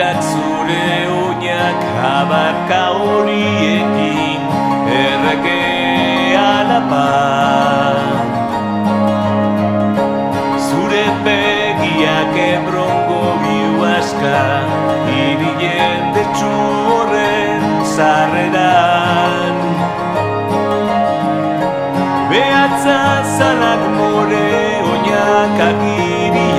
aitak zure oinak abarka horiekin erreke alapa. Zure begiak ebrongo biuazka Irien detxu horren zarreran Behatza zalak more oinak agirian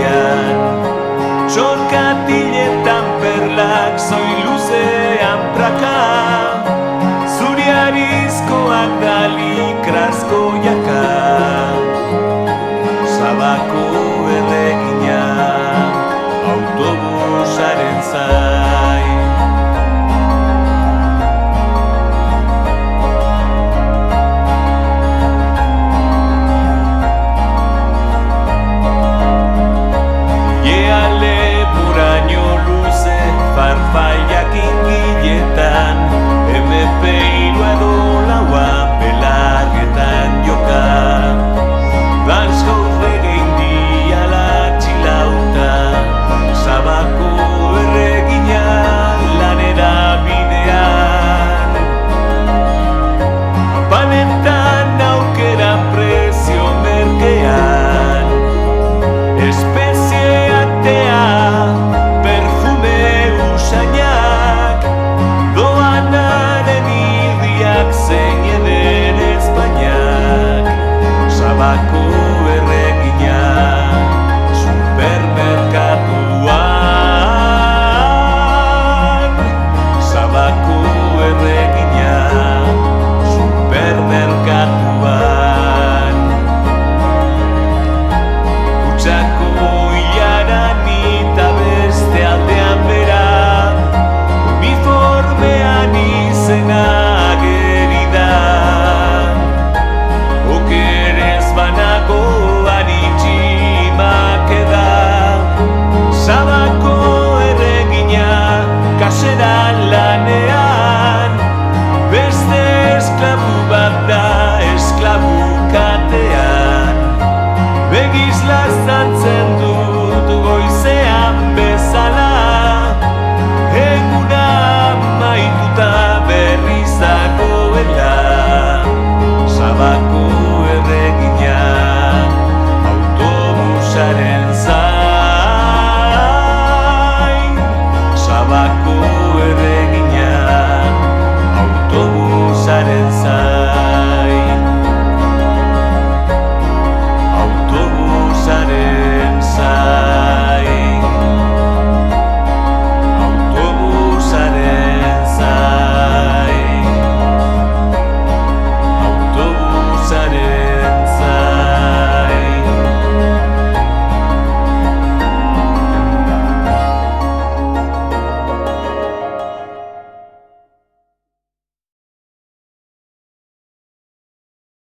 I go. begiz lastantzen